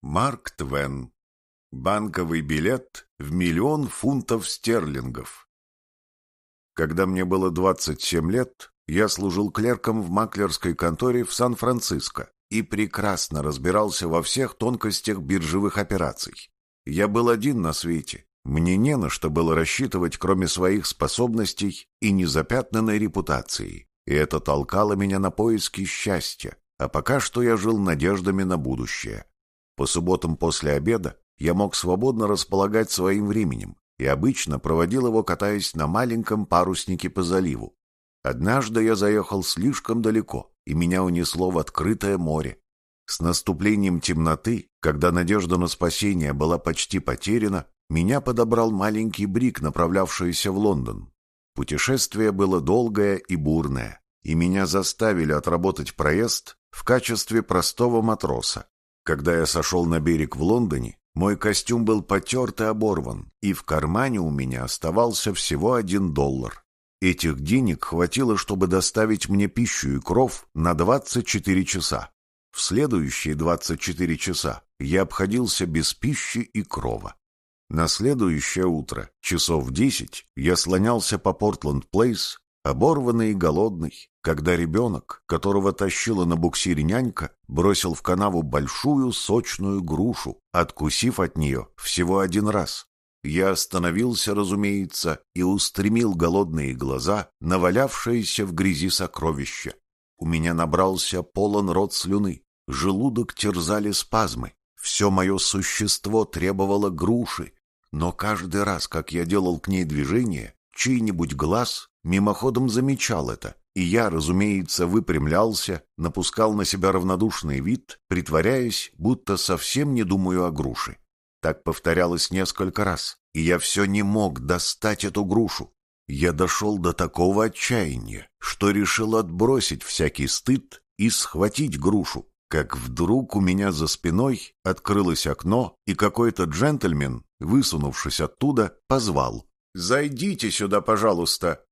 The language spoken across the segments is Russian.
Марк Твен. Банковый билет в миллион фунтов стерлингов. Когда мне было 27 лет, я служил клерком в маклерской конторе в Сан-Франциско и прекрасно разбирался во всех тонкостях биржевых операций. Я был один на свете. Мне не на что было рассчитывать, кроме своих способностей и незапятнанной репутации. И это толкало меня на поиски счастья. А пока что я жил надеждами на будущее. По субботам после обеда я мог свободно располагать своим временем и обычно проводил его, катаясь на маленьком паруснике по заливу. Однажды я заехал слишком далеко, и меня унесло в открытое море. С наступлением темноты, когда надежда на спасение была почти потеряна, меня подобрал маленький брик, направлявшийся в Лондон. Путешествие было долгое и бурное, и меня заставили отработать проезд в качестве простого матроса. Когда я сошел на берег в Лондоне, мой костюм был потерт и оборван, и в кармане у меня оставался всего один доллар. Этих денег хватило, чтобы доставить мне пищу и кров на 24 часа. В следующие 24 часа я обходился без пищи и крова. На следующее утро, часов в десять, я слонялся по Портленд-Плейс, оборванный и голодный, когда ребенок, которого тащила на буксире нянька, бросил в канаву большую сочную грушу, откусив от нее всего один раз. Я остановился, разумеется, и устремил голодные глаза на валявшееся в грязи сокровище. У меня набрался полон рот слюны, желудок терзали спазмы, все мое существо требовало груши, но каждый раз, как я делал к ней движение, чей-нибудь глаз мимоходом замечал это, и я, разумеется, выпрямлялся, напускал на себя равнодушный вид, притворяясь, будто совсем не думаю о груше. Так повторялось несколько раз, и я все не мог достать эту грушу. Я дошел до такого отчаяния, что решил отбросить всякий стыд и схватить грушу, как вдруг у меня за спиной открылось окно, и какой-то джентльмен, высунувшись оттуда, позвал. «Зайдите сюда, пожалуйста!»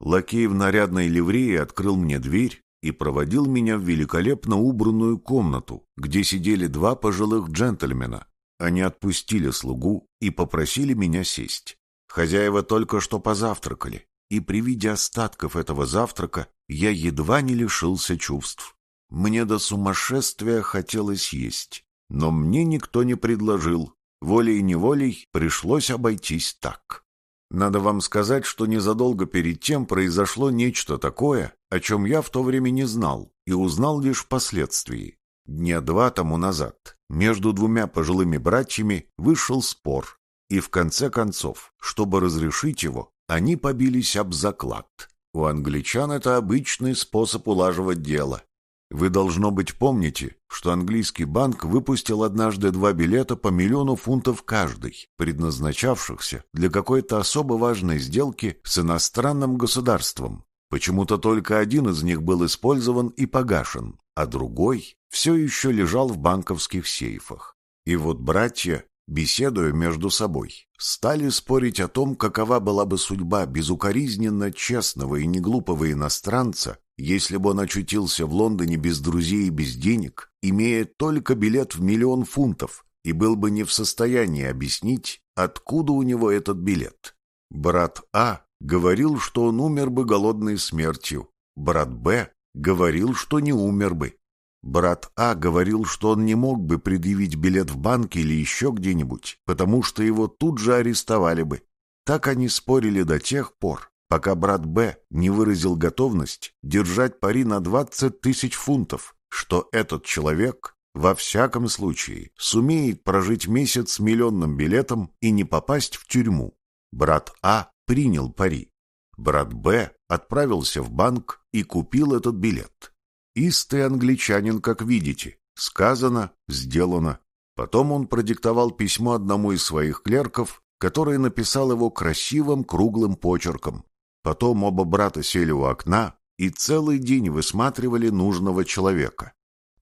Лакей в нарядной ливрее открыл мне дверь и проводил меня в великолепно убранную комнату, где сидели два пожилых джентльмена. Они отпустили слугу и попросили меня сесть. Хозяева только что позавтракали, и при виде остатков этого завтрака я едва не лишился чувств. Мне до сумасшествия хотелось есть, но мне никто не предложил. Волей-неволей пришлось обойтись так. Надо вам сказать, что незадолго перед тем произошло нечто такое, о чем я в то время не знал и узнал лишь впоследствии. Дня два тому назад между двумя пожилыми братьями вышел спор, и в конце концов, чтобы разрешить его, они побились об заклад. У англичан это обычный способ улаживать дело. Вы, должно быть, помните, что английский банк выпустил однажды два билета по миллиону фунтов каждый, предназначавшихся для какой-то особо важной сделки с иностранным государством. Почему-то только один из них был использован и погашен, а другой все еще лежал в банковских сейфах. И вот братья, беседуя между собой, стали спорить о том, какова была бы судьба безукоризненно честного и неглупого иностранца, если бы он очутился в Лондоне без друзей и без денег, имея только билет в миллион фунтов, и был бы не в состоянии объяснить, откуда у него этот билет. Брат А говорил, что он умер бы голодной смертью. Брат Б говорил, что не умер бы. Брат А говорил, что он не мог бы предъявить билет в банке или еще где-нибудь, потому что его тут же арестовали бы. Так они спорили до тех пор, пока брат Б не выразил готовность держать пари на 20 тысяч фунтов, что этот человек во всяком случае сумеет прожить месяц с миллионным билетом и не попасть в тюрьму. Брат А принял пари. Брат Б отправился в банк и купил этот билет. Истый англичанин, как видите. Сказано, сделано. Потом он продиктовал письмо одному из своих клерков, который написал его красивым круглым почерком. Потом оба брата сели у окна и целый день высматривали нужного человека.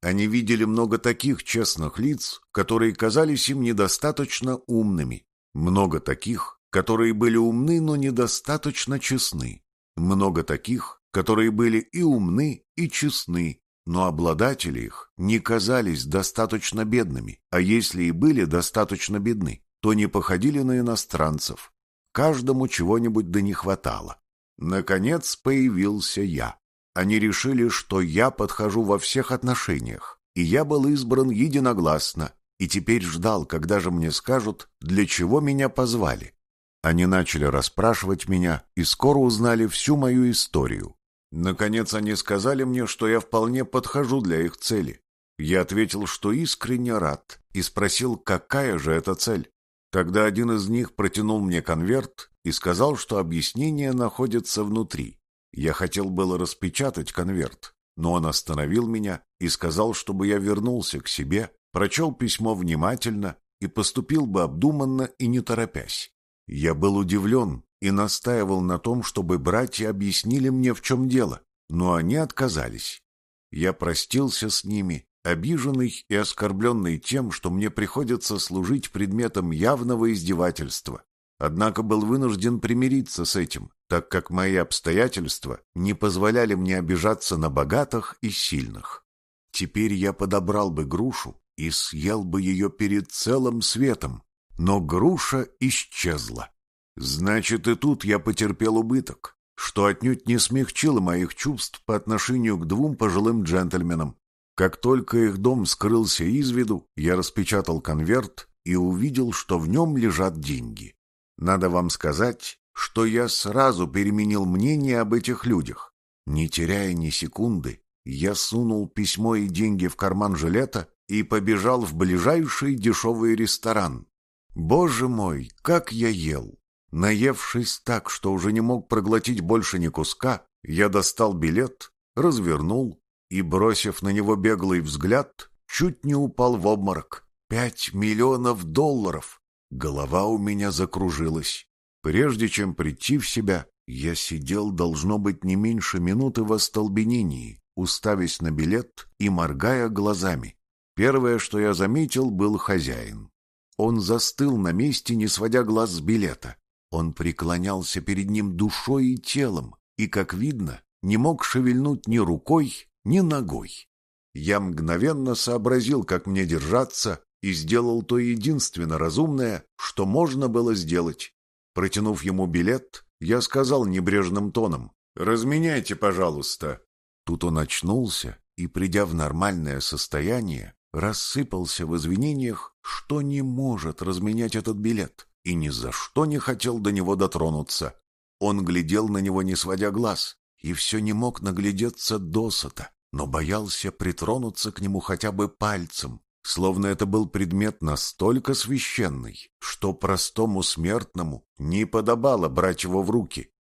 Они видели много таких честных лиц, которые казались им недостаточно умными, много таких, которые были умны, но недостаточно честны, много таких, которые были и умны, и честны, но обладатели их не казались достаточно бедными, а если и были достаточно бедны, то не походили на иностранцев. Каждому чего-нибудь да не хватало. Наконец появился я. Они решили, что я подхожу во всех отношениях, и я был избран единогласно, и теперь ждал, когда же мне скажут, для чего меня позвали. Они начали расспрашивать меня и скоро узнали всю мою историю. Наконец они сказали мне, что я вполне подхожу для их цели. Я ответил, что искренне рад, и спросил, какая же это цель. Тогда один из них протянул мне конверт и сказал, что объяснение находится внутри. Я хотел было распечатать конверт, но он остановил меня и сказал, чтобы я вернулся к себе, прочел письмо внимательно и поступил бы обдуманно и не торопясь. Я был удивлен и настаивал на том, чтобы братья объяснили мне, в чем дело, но они отказались. Я простился с ними, обиженный и оскорбленный тем, что мне приходится служить предметом явного издевательства. Однако был вынужден примириться с этим, так как мои обстоятельства не позволяли мне обижаться на богатых и сильных. Теперь я подобрал бы грушу и съел бы ее перед целым светом, но груша исчезла. Значит, и тут я потерпел убыток, что отнюдь не смягчило моих чувств по отношению к двум пожилым джентльменам. Как только их дом скрылся из виду, я распечатал конверт и увидел, что в нем лежат деньги. Надо вам сказать, что я сразу переменил мнение об этих людях. Не теряя ни секунды, я сунул письмо и деньги в карман жилета и побежал в ближайший дешевый ресторан. Боже мой, как я ел! Наевшись так, что уже не мог проглотить больше ни куска, я достал билет, развернул и, бросив на него беглый взгляд, чуть не упал в обморок. Пять миллионов долларов! Голова у меня закружилась. Прежде чем прийти в себя, я сидел, должно быть, не меньше минуты в остолбенении, уставясь на билет и моргая глазами. Первое, что я заметил, был хозяин. Он застыл на месте, не сводя глаз с билета. Он преклонялся перед ним душой и телом, и, как видно, не мог шевельнуть ни рукой, ни ногой. Я мгновенно сообразил, как мне держаться, и сделал то единственно разумное, что можно было сделать. Протянув ему билет, я сказал небрежным тоном «Разменяйте, пожалуйста». Тут он очнулся и, придя в нормальное состояние, рассыпался в извинениях, что не может разменять этот билет и ни за что не хотел до него дотронуться. Он глядел на него, не сводя глаз, и все не мог наглядеться досыта, но боялся притронуться к нему хотя бы пальцем, словно это был предмет настолько священный, что простому смертному не подобало брать его в руки.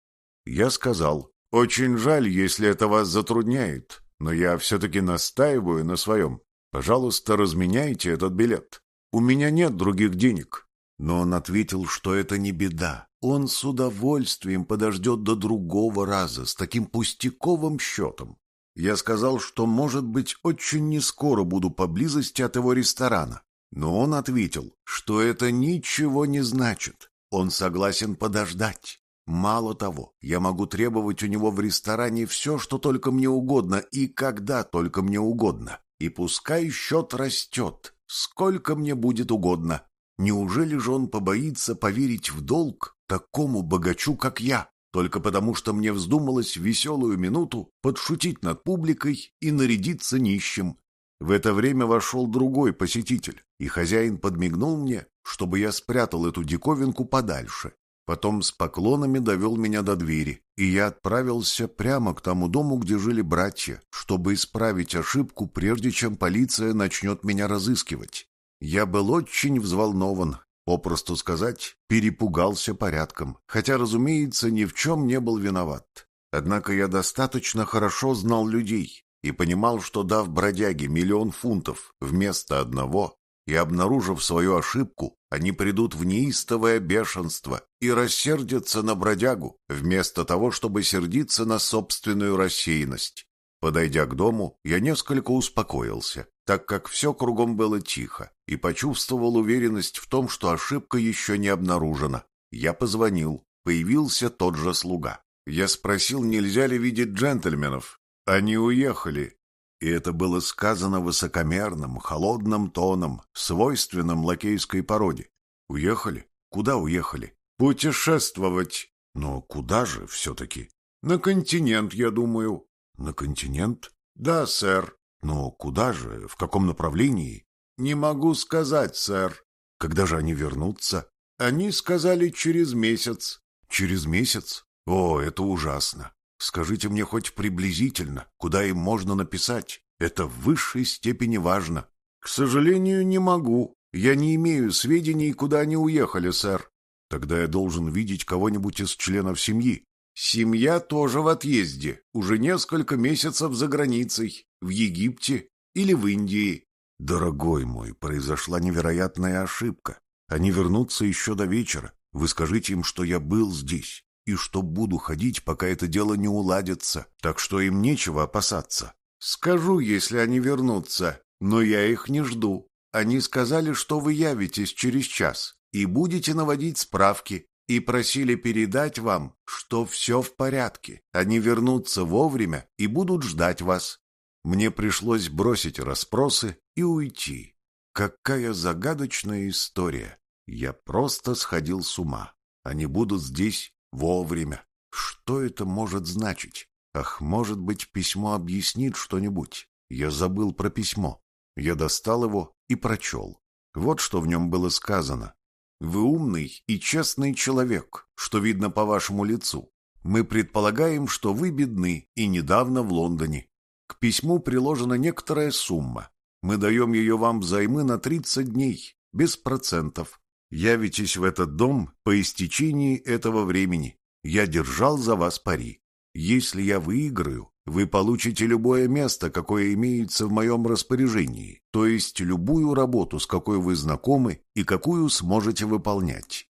Я сказал, «Очень жаль, если это вас затрудняет, но я все-таки настаиваю на своем. Пожалуйста, разменяйте этот билет. У меня нет других денег». Но он ответил, что это не беда. Он с удовольствием подождет до другого раза с таким пустяковым счетом. Я сказал, что, может быть, очень не скоро буду поблизости от его ресторана. Но он ответил, что это ничего не значит. Он согласен подождать. Мало того, я могу требовать у него в ресторане все, что только мне угодно и когда только мне угодно. И пускай счет растет, сколько мне будет угодно. Неужели же он побоится поверить в долг такому богачу, как я, только потому что мне вздумалось веселую минуту подшутить над публикой и нарядиться нищим? В это время вошел другой посетитель, и хозяин подмигнул мне, чтобы я спрятал эту диковинку подальше. Потом с поклонами довел меня до двери, и я отправился прямо к тому дому, где жили братья, чтобы исправить ошибку, прежде чем полиция начнет меня разыскивать. Я был очень взволнован, попросту сказать, перепугался порядком, хотя, разумеется, ни в чем не был виноват. Однако я достаточно хорошо знал людей и понимал, что дав бродяге миллион фунтов вместо одного и обнаружив свою ошибку, они придут в неистовое бешенство и рассердятся на бродягу, вместо того, чтобы сердиться на собственную рассеянность. Подойдя к дому, я несколько успокоился так как все кругом было тихо, и почувствовал уверенность в том, что ошибка еще не обнаружена. Я позвонил, появился тот же слуга. Я спросил, нельзя ли видеть джентльменов. Они уехали. И это было сказано высокомерным, холодным тоном, свойственным лакейской породе. Уехали? Куда уехали? Путешествовать. Но куда же все-таки? На континент, я думаю. На континент? Да, сэр. Но куда же? В каком направлении? Не могу сказать, сэр. Когда же они вернутся? Они сказали через месяц. Через месяц? О, это ужасно. Скажите мне хоть приблизительно, куда им можно написать. Это в высшей степени важно. К сожалению, не могу. Я не имею сведений, куда они уехали, сэр. Тогда я должен видеть кого-нибудь из членов семьи. Семья тоже в отъезде, уже несколько месяцев за границей, в Египте или в Индии. Дорогой мой, произошла невероятная ошибка. Они вернутся еще до вечера. Вы скажите им, что я был здесь и что буду ходить, пока это дело не уладится, так что им нечего опасаться. Скажу, если они вернутся, но я их не жду. Они сказали, что вы явитесь через час и будете наводить справки, и просили передать вам, что все в порядке. Они вернутся вовремя и будут ждать вас. Мне пришлось бросить расспросы и уйти. Какая загадочная история. Я просто сходил с ума. Они будут здесь вовремя. Что это может значить? Ах, может быть, письмо объяснит что-нибудь. Я забыл про письмо. Я достал его и прочел. Вот что в нем было сказано. «Вы умный и честный человек, что видно по вашему лицу. Мы предполагаем, что вы бедны и недавно в Лондоне. К письму приложена некоторая сумма. Мы даем ее вам взаймы на 30 дней, без процентов. Явитесь в этот дом по истечении этого времени. Я держал за вас пари. Если я выиграю, вы получите любое место, какое имеется в моем распоряжении, то есть любую работу, с какой вы знакомы и какую сможете выполнять.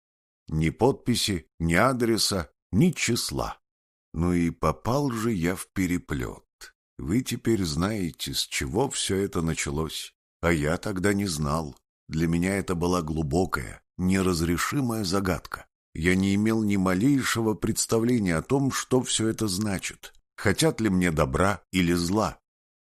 Ни подписи, ни адреса, ни числа. Ну и попал же я в переплет. Вы теперь знаете, с чего все это началось, а я тогда не знал. Для меня это была глубокая, неразрешимая загадка. Я не имел ни малейшего представления о том, что все это значит. Хотят ли мне добра или зла?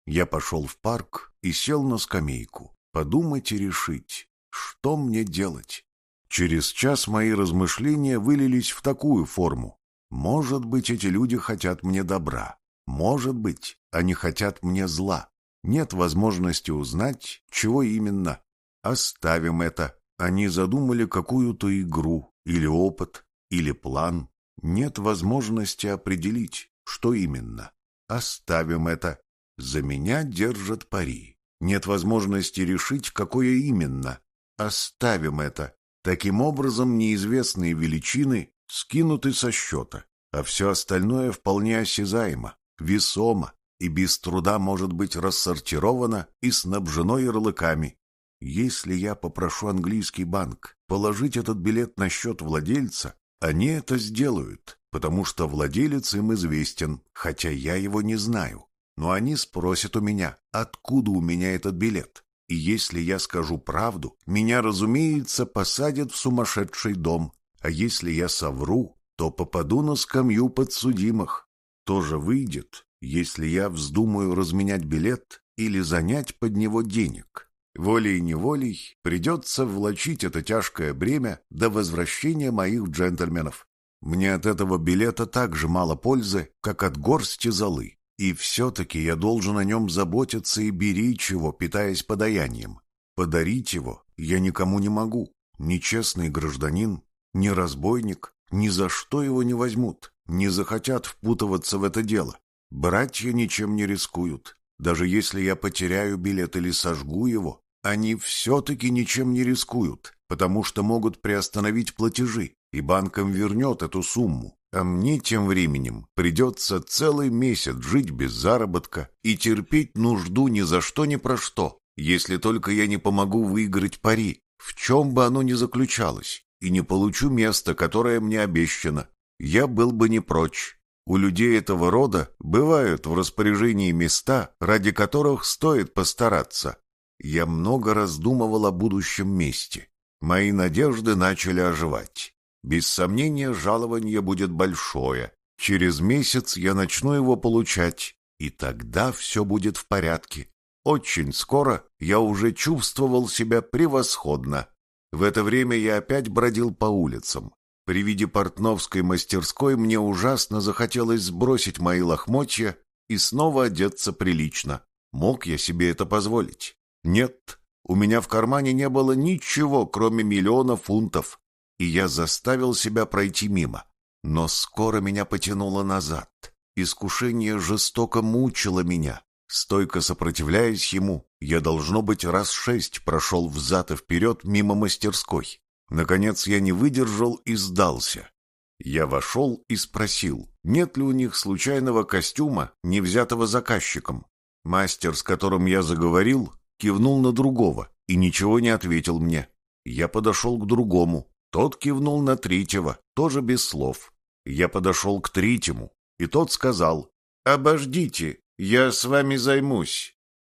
Я пошел в парк и сел на скамейку. Подумать и решить, что мне делать. Через час мои размышления вылились в такую форму. Может быть, эти люди хотят мне добра. Может быть, они хотят мне зла. Нет возможности узнать, чего именно. Оставим это. Они задумали какую-то игру, или опыт, или план. Нет возможности определить, что именно. Оставим это. За меня держат пари. Нет возможности решить, какое именно. Оставим это. Таким образом, неизвестные величины скинуты со счета, а все остальное вполне осязаемо, весомо и без труда может быть рассортировано и снабжено ярлыками, если я попрошу английский банк положить этот билет на счет владельца, они это сделают, потому что владелец им известен, хотя я его не знаю. Но они спросят у меня, откуда у меня этот билет. И если я скажу правду, меня, разумеется, посадят в сумасшедший дом. А если я совру, то попаду на скамью подсудимых. Тоже выйдет, если я вздумаю разменять билет или занять под него денег. Волей-неволей придется влачить это тяжкое бремя до возвращения моих джентльменов. Мне от этого билета так же мало пользы, как от горсти золы. И все-таки я должен о нем заботиться и беречь его, питаясь подаянием. Подарить его я никому не могу. Ни честный гражданин, ни разбойник, ни за что его не возьмут, не захотят впутываться в это дело. Братья ничем не рискуют. Даже если я потеряю билет или сожгу его, они все-таки ничем не рискуют, потому что могут приостановить платежи, и банкам вернет эту сумму. А мне тем временем придется целый месяц жить без заработка и терпеть нужду ни за что ни про что, если только я не помогу выиграть пари, в чем бы оно ни заключалось, и не получу место, которое мне обещано. Я был бы не прочь. У людей этого рода бывают в распоряжении места, ради которых стоит постараться, я много раздумывал о будущем месте. Мои надежды начали оживать. Без сомнения, жалование будет большое. Через месяц я начну его получать, и тогда все будет в порядке. Очень скоро я уже чувствовал себя превосходно. В это время я опять бродил по улицам. При виде портновской мастерской мне ужасно захотелось сбросить мои лохмотья и снова одеться прилично. Мог я себе это позволить? Нет, у меня в кармане не было ничего, кроме миллиона фунтов, и я заставил себя пройти мимо. Но скоро меня потянуло назад. Искушение жестоко мучило меня. Стойко сопротивляясь ему, я, должно быть, раз шесть прошел взад и вперед мимо мастерской. Наконец я не выдержал и сдался. Я вошел и спросил, нет ли у них случайного костюма, не взятого заказчиком. Мастер, с которым я заговорил, кивнул на другого и ничего не ответил мне. Я подошел к другому. Тот кивнул на третьего, тоже без слов. Я подошел к третьему, и тот сказал, «Обождите, я с вами займусь».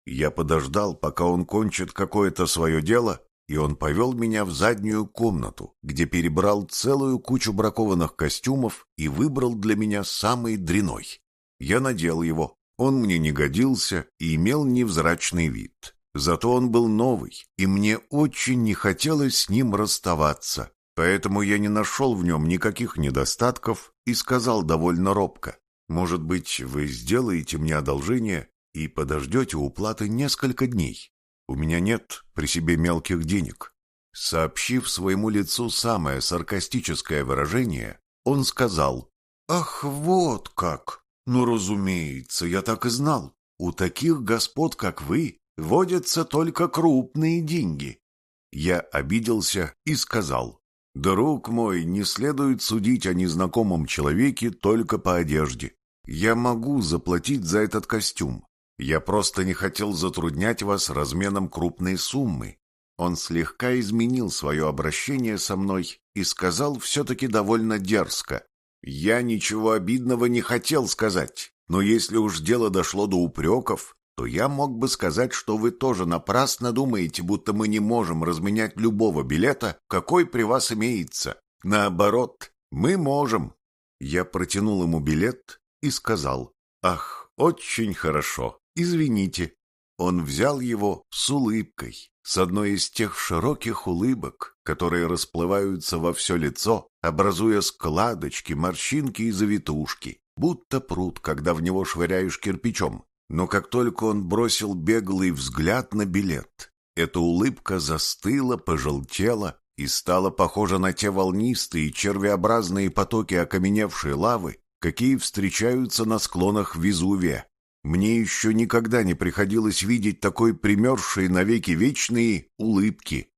Я подождал, пока он кончит какое-то свое дело, и он повел меня в заднюю комнату, где перебрал целую кучу бракованных костюмов и выбрал для меня самый дряной. Я надел его, он мне не годился и имел невзрачный вид. Зато он был новый, и мне очень не хотелось с ним расставаться. Поэтому я не нашел в нем никаких недостатков и сказал довольно робко. «Может быть, вы сделаете мне одолжение и подождете уплаты несколько дней? У меня нет при себе мелких денег». Сообщив своему лицу самое саркастическое выражение, он сказал, «Ах, вот как! Ну, разумеется, я так и знал. У таких господ, как вы, водятся только крупные деньги». Я обиделся и сказал, Друг мой, не следует судить о незнакомом человеке только по одежде. Я могу заплатить за этот костюм. Я просто не хотел затруднять вас разменом крупной суммы. Он слегка изменил свое обращение со мной и сказал все-таки довольно дерзко. Я ничего обидного не хотел сказать, но если уж дело дошло до упреков, то я мог бы сказать, что вы тоже напрасно думаете, будто мы не можем разменять любого билета, какой при вас имеется. Наоборот, мы можем. Я протянул ему билет и сказал, «Ах, очень хорошо, извините». Он взял его с улыбкой, с одной из тех широких улыбок, которые расплываются во все лицо, образуя складочки, морщинки и завитушки, будто пруд, когда в него швыряешь кирпичом. Но как только он бросил беглый взгляд на билет, эта улыбка застыла, пожелтела и стала похожа на те волнистые червеобразные потоки окаменевшей лавы, какие встречаются на склонах Везувия. Мне еще никогда не приходилось видеть такой примерзшей навеки вечные улыбки.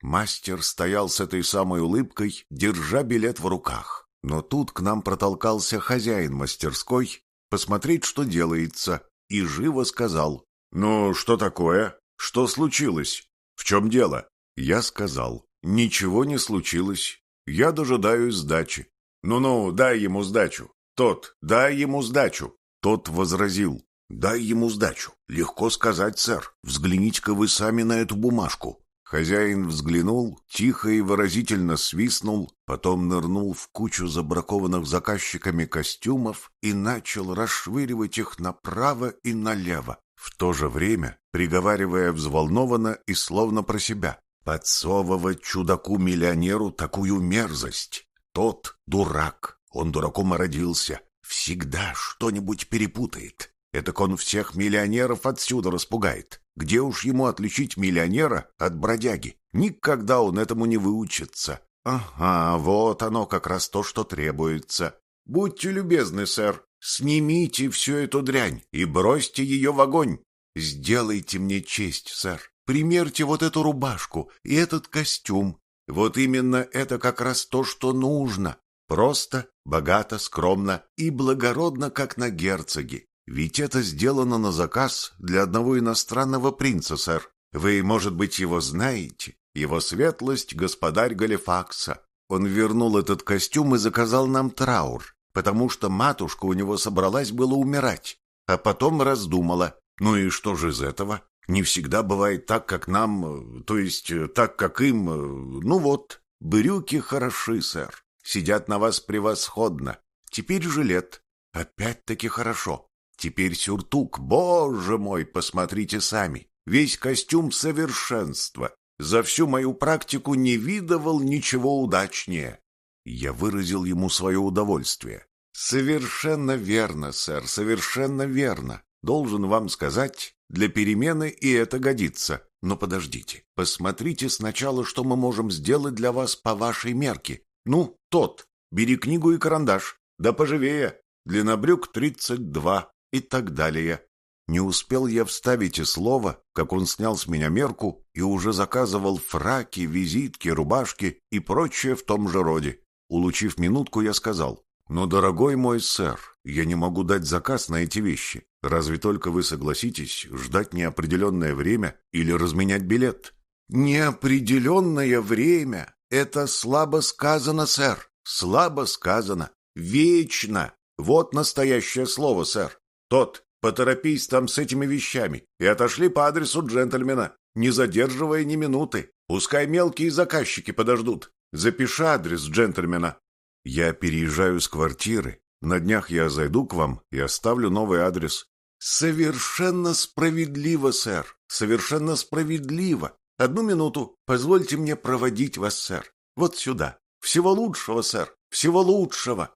Мастер стоял с этой самой улыбкой, держа билет в руках. Но тут к нам протолкался хозяин мастерской посмотреть, что делается, и живо сказал. «Ну, что такое? Что случилось? В чем дело?» Я сказал. «Ничего не случилось. Я дожидаюсь сдачи». «Ну-ну, дай ему сдачу». «Тот, дай ему сдачу». Тот возразил. «Дай ему сдачу. Легко сказать, сэр. Взгляните-ка вы сами на эту бумажку. Хозяин взглянул, тихо и выразительно свистнул, потом нырнул в кучу забракованных заказчиками костюмов и начал расшвыривать их направо и налево, в то же время приговаривая взволнованно и словно про себя. Подсовывать чудаку-миллионеру такую мерзость. Тот дурак, он дураком родился, всегда что-нибудь перепутает. Этак он всех миллионеров отсюда распугает. Где уж ему отличить миллионера от бродяги? Никогда он этому не выучится. Ага, вот оно как раз то, что требуется. Будьте любезны, сэр, снимите всю эту дрянь и бросьте ее в огонь. Сделайте мне честь, сэр. Примерьте вот эту рубашку и этот костюм. Вот именно это как раз то, что нужно. Просто, богато, скромно и благородно, как на герцоге. Ведь это сделано на заказ для одного иностранного принца, сэр. Вы, может быть, его знаете? Его светлость — господарь Галифакса. Он вернул этот костюм и заказал нам траур, потому что матушка у него собралась было умирать, а потом раздумала. Ну и что же из этого? Не всегда бывает так, как нам, то есть так, как им. Ну вот, брюки хороши, сэр. Сидят на вас превосходно. Теперь жилет. Опять-таки хорошо. Теперь сюртук. Боже мой, посмотрите сами. Весь костюм совершенства. За всю мою практику не видывал ничего удачнее. Я выразил ему свое удовольствие. Совершенно верно, сэр, совершенно верно. Должен вам сказать, для перемены и это годится. Но подождите, посмотрите сначала, что мы можем сделать для вас по вашей мерке. Ну, тот, бери книгу и карандаш. Да поживее. Длина брюк тридцать два и так далее. Не успел я вставить и слово, как он снял с меня мерку и уже заказывал фраки, визитки, рубашки и прочее в том же роде. Улучив минутку, я сказал, «Но, дорогой мой сэр, я не могу дать заказ на эти вещи. Разве только вы согласитесь ждать неопределенное время или разменять билет?» «Неопределенное время — это слабо сказано, сэр, слабо сказано. Вечно. Вот настоящее слово, сэр. Тот, поторопись там с этими вещами и отошли по адресу джентльмена, не задерживая ни минуты. Пускай мелкие заказчики подождут. Запиши адрес джентльмена. Я переезжаю с квартиры. На днях я зайду к вам и оставлю новый адрес. Совершенно справедливо, сэр. Совершенно справедливо. Одну минуту. Позвольте мне проводить вас, сэр. Вот сюда. Всего лучшего, сэр. Всего лучшего.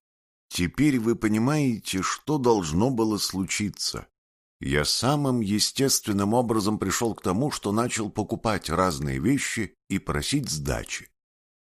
Теперь вы понимаете, что должно было случиться. Я самым естественным образом пришел к тому, что начал покупать разные вещи и просить сдачи.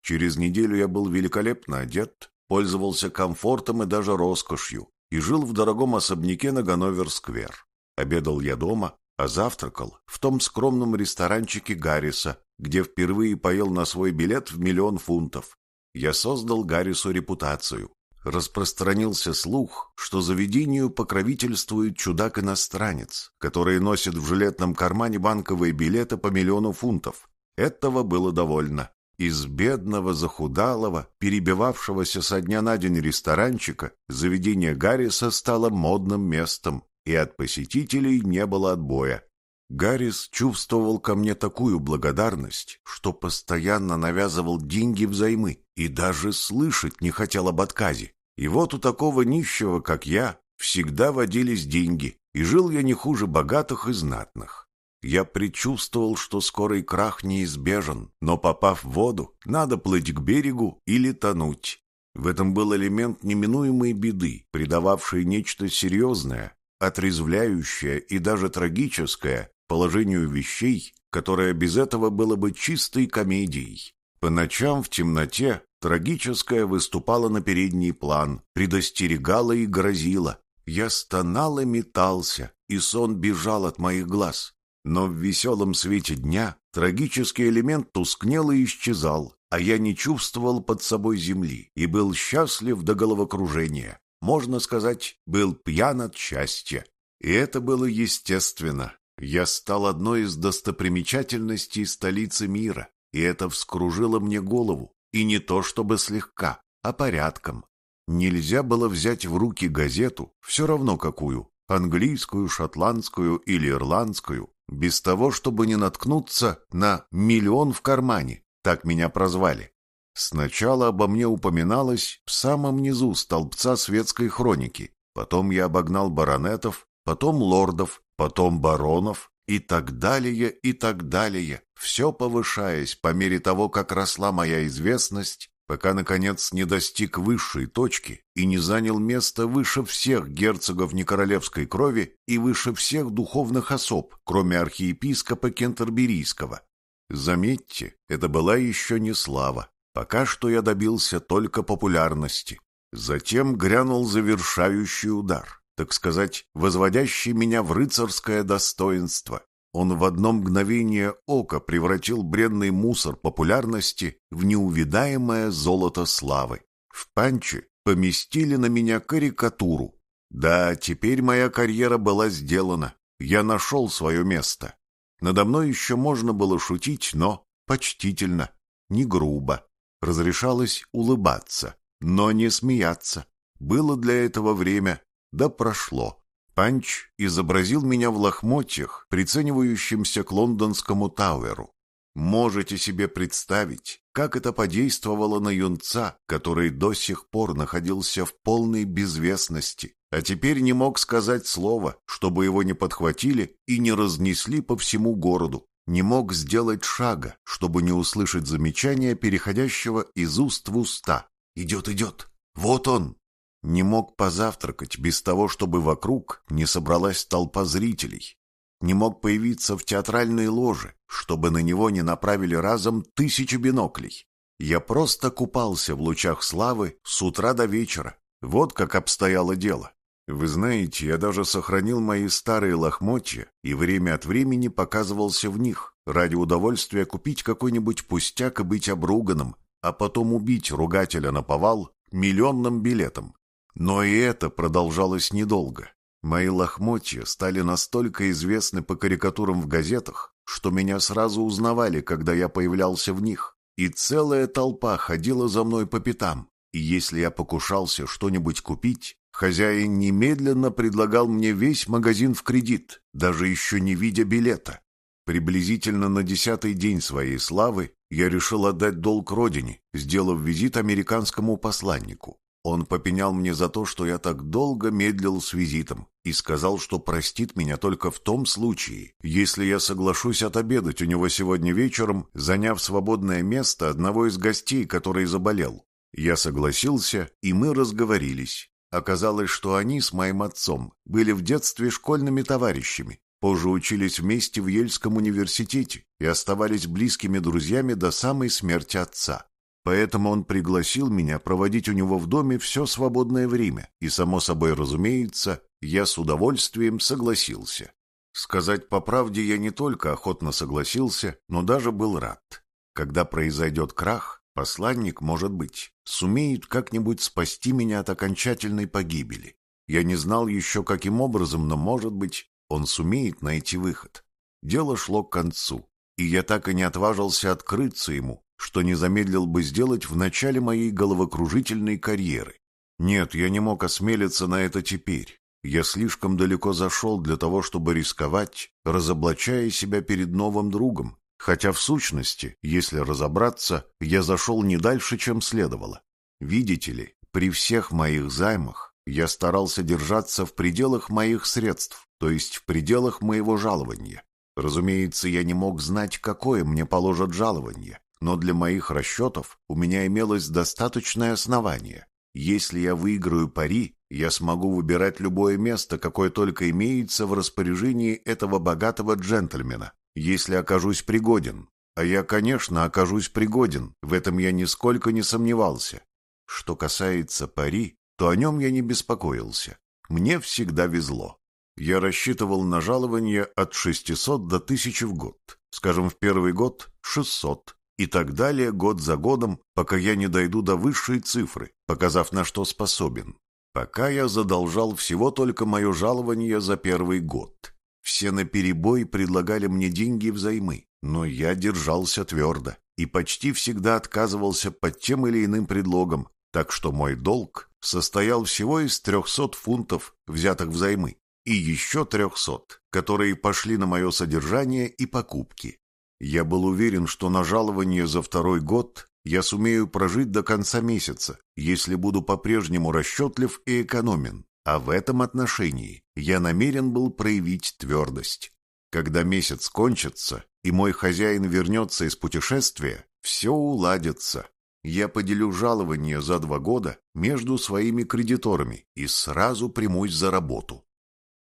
Через неделю я был великолепно одет, пользовался комфортом и даже роскошью и жил в дорогом особняке на Ганновер-сквер. Обедал я дома, а завтракал в том скромном ресторанчике Гарриса, где впервые поел на свой билет в миллион фунтов. Я создал Гаррису репутацию. Распространился слух, что заведению покровительствует чудак-иностранец, который носит в жилетном кармане банковые билеты по миллиону фунтов. Этого было довольно. Из бедного, захудалого, перебивавшегося со дня на день ресторанчика, заведение Гарриса стало модным местом, и от посетителей не было отбоя. Гаррис чувствовал ко мне такую благодарность, что постоянно навязывал деньги взаймы и даже слышать не хотел об отказе. И вот у такого нищего, как я, всегда водились деньги, и жил я не хуже богатых и знатных. Я предчувствовал, что скорый крах неизбежен, но попав в воду, надо плыть к берегу или тонуть. В этом был элемент неминуемой беды, придававший нечто серьезное, отрезвляющее и даже трагическое положению вещей, которое без этого было бы чистой комедией. По ночам в темноте трагическое выступало на передний план, предостерегало и грозило. Я стонал и метался, и сон бежал от моих глаз. Но в веселом свете дня трагический элемент тускнел и исчезал, а я не чувствовал под собой земли и был счастлив до головокружения. Можно сказать, был пьян от счастья. И это было естественно. Я стал одной из достопримечательностей столицы мира, и это вскружило мне голову, и не то чтобы слегка, а порядком. Нельзя было взять в руки газету, все равно какую, английскую, шотландскую или ирландскую, без того, чтобы не наткнуться на «миллион в кармане», так меня прозвали. Сначала обо мне упоминалось в самом низу столбца светской хроники, потом я обогнал баронетов, потом лордов, потом баронов и так далее, и так далее, все повышаясь по мере того, как росла моя известность пока, наконец, не достиг высшей точки и не занял место выше всех герцогов некоролевской крови и выше всех духовных особ, кроме архиепископа Кентерберийского. Заметьте, это была еще не слава. Пока что я добился только популярности. Затем грянул завершающий удар, так сказать, возводящий меня в рыцарское достоинство. Он в одно мгновение ока превратил бренный мусор популярности в неувидаемое золото славы. В панче поместили на меня карикатуру. Да, теперь моя карьера была сделана. Я нашел свое место. Надо мной еще можно было шутить, но почтительно, не грубо. Разрешалось улыбаться, но не смеяться. Было для этого время, да прошло. Панч изобразил меня в лохмотьях, приценивающимся к лондонскому Тауэру. Можете себе представить, как это подействовало на юнца, который до сих пор находился в полной безвестности, а теперь не мог сказать слова, чтобы его не подхватили и не разнесли по всему городу, не мог сделать шага, чтобы не услышать замечания, переходящего из уст в уста. «Идет, идет! Вот он!» Не мог позавтракать без того, чтобы вокруг не собралась толпа зрителей. Не мог появиться в театральной ложе, чтобы на него не направили разом тысячи биноклей. Я просто купался в лучах славы с утра до вечера. Вот как обстояло дело. Вы знаете, я даже сохранил мои старые лохмотья и время от времени показывался в них, ради удовольствия купить какой-нибудь пустяк и быть обруганным, а потом убить ругателя на повал миллионным билетом. Но и это продолжалось недолго. Мои лохмотья стали настолько известны по карикатурам в газетах, что меня сразу узнавали, когда я появлялся в них, и целая толпа ходила за мной по пятам. И если я покушался что-нибудь купить, хозяин немедленно предлагал мне весь магазин в кредит, даже еще не видя билета. Приблизительно на десятый день своей славы я решил отдать долг родине, сделав визит американскому посланнику. Он попенял мне за то, что я так долго медлил с визитом, и сказал, что простит меня только в том случае, если я соглашусь отобедать у него сегодня вечером, заняв свободное место одного из гостей, который заболел. Я согласился, и мы разговорились. Оказалось, что они с моим отцом были в детстве школьными товарищами, позже учились вместе в Ельском университете и оставались близкими друзьями до самой смерти отца. Поэтому он пригласил меня проводить у него в доме все свободное время, и, само собой разумеется, я с удовольствием согласился. Сказать по правде, я не только охотно согласился, но даже был рад. Когда произойдет крах, посланник, может быть, сумеет как-нибудь спасти меня от окончательной погибели. Я не знал еще, каким образом, но, может быть, он сумеет найти выход. Дело шло к концу, и я так и не отважился открыться ему, что не замедлил бы сделать в начале моей головокружительной карьеры. Нет, я не мог осмелиться на это теперь. Я слишком далеко зашел для того, чтобы рисковать, разоблачая себя перед новым другом, хотя в сущности, если разобраться, я зашел не дальше, чем следовало. Видите ли, при всех моих займах я старался держаться в пределах моих средств, то есть в пределах моего жалования. Разумеется, я не мог знать, какое мне положат жалование, но для моих расчетов у меня имелось достаточное основание. Если я выиграю пари, я смогу выбирать любое место, какое только имеется в распоряжении этого богатого джентльмена, если окажусь пригоден. А я, конечно, окажусь пригоден, в этом я нисколько не сомневался. Что касается пари, то о нем я не беспокоился. Мне всегда везло. Я рассчитывал на жалование от 600 до 1000 в год. Скажем, в первый год – 600, и так далее год за годом, пока я не дойду до высшей цифры, показав на что способен. Пока я задолжал всего только мое жалование за первый год. Все наперебой предлагали мне деньги взаймы, но я держался твердо и почти всегда отказывался под тем или иным предлогом, так что мой долг состоял всего из трехсот фунтов, взятых взаймы, и еще трехсот, которые пошли на мое содержание и покупки. Я был уверен, что на жалование за второй год я сумею прожить до конца месяца, если буду по-прежнему расчетлив и экономен, а в этом отношении я намерен был проявить твердость. Когда месяц кончится, и мой хозяин вернется из путешествия, все уладится. Я поделю жалование за два года между своими кредиторами и сразу примусь за работу.